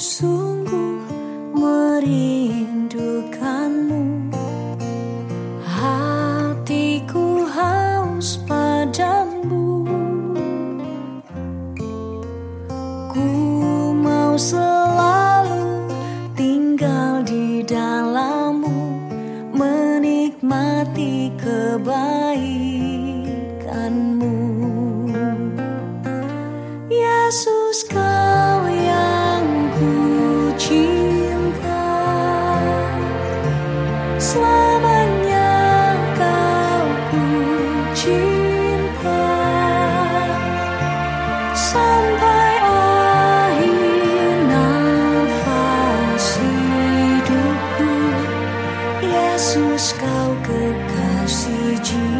Sungguh merindukanmu. Hatiku haus padamu. Ku mau selalu tinggal di dalammu Menikmati kebaikanmu. Yesus kau Yesus kau kekasih jiwaku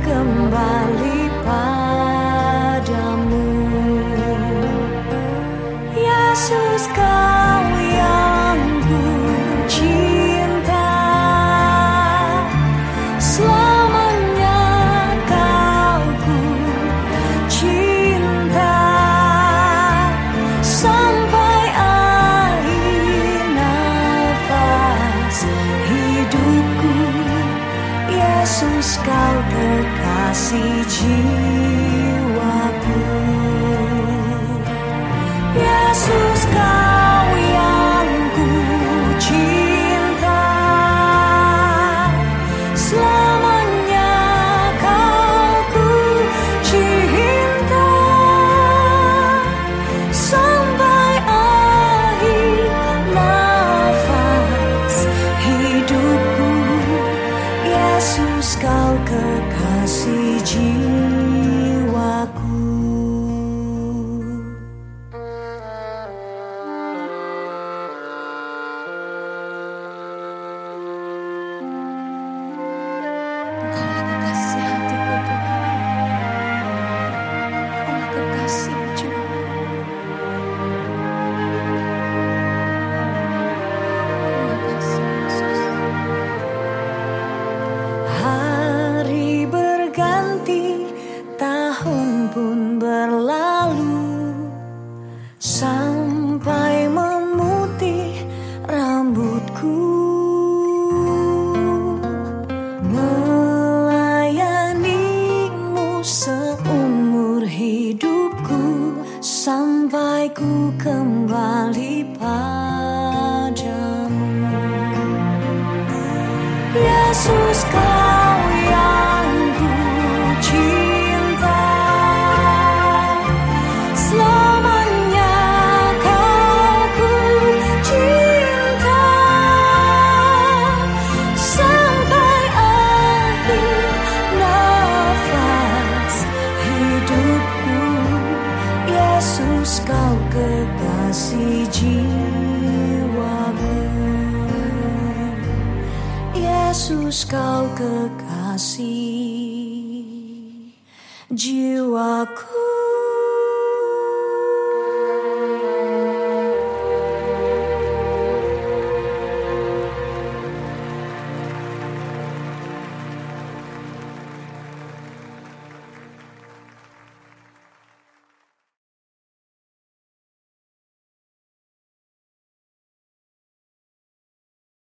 kembali Yesus kau kekasih jiwaku kekasih jiwaku pun berlalu Sampai memutih rambutku. Melayanimu seumur hidupku Sampai ku kembali padamu Yesus kau kekasih jiwaku Yesus kau kekasih jiwaku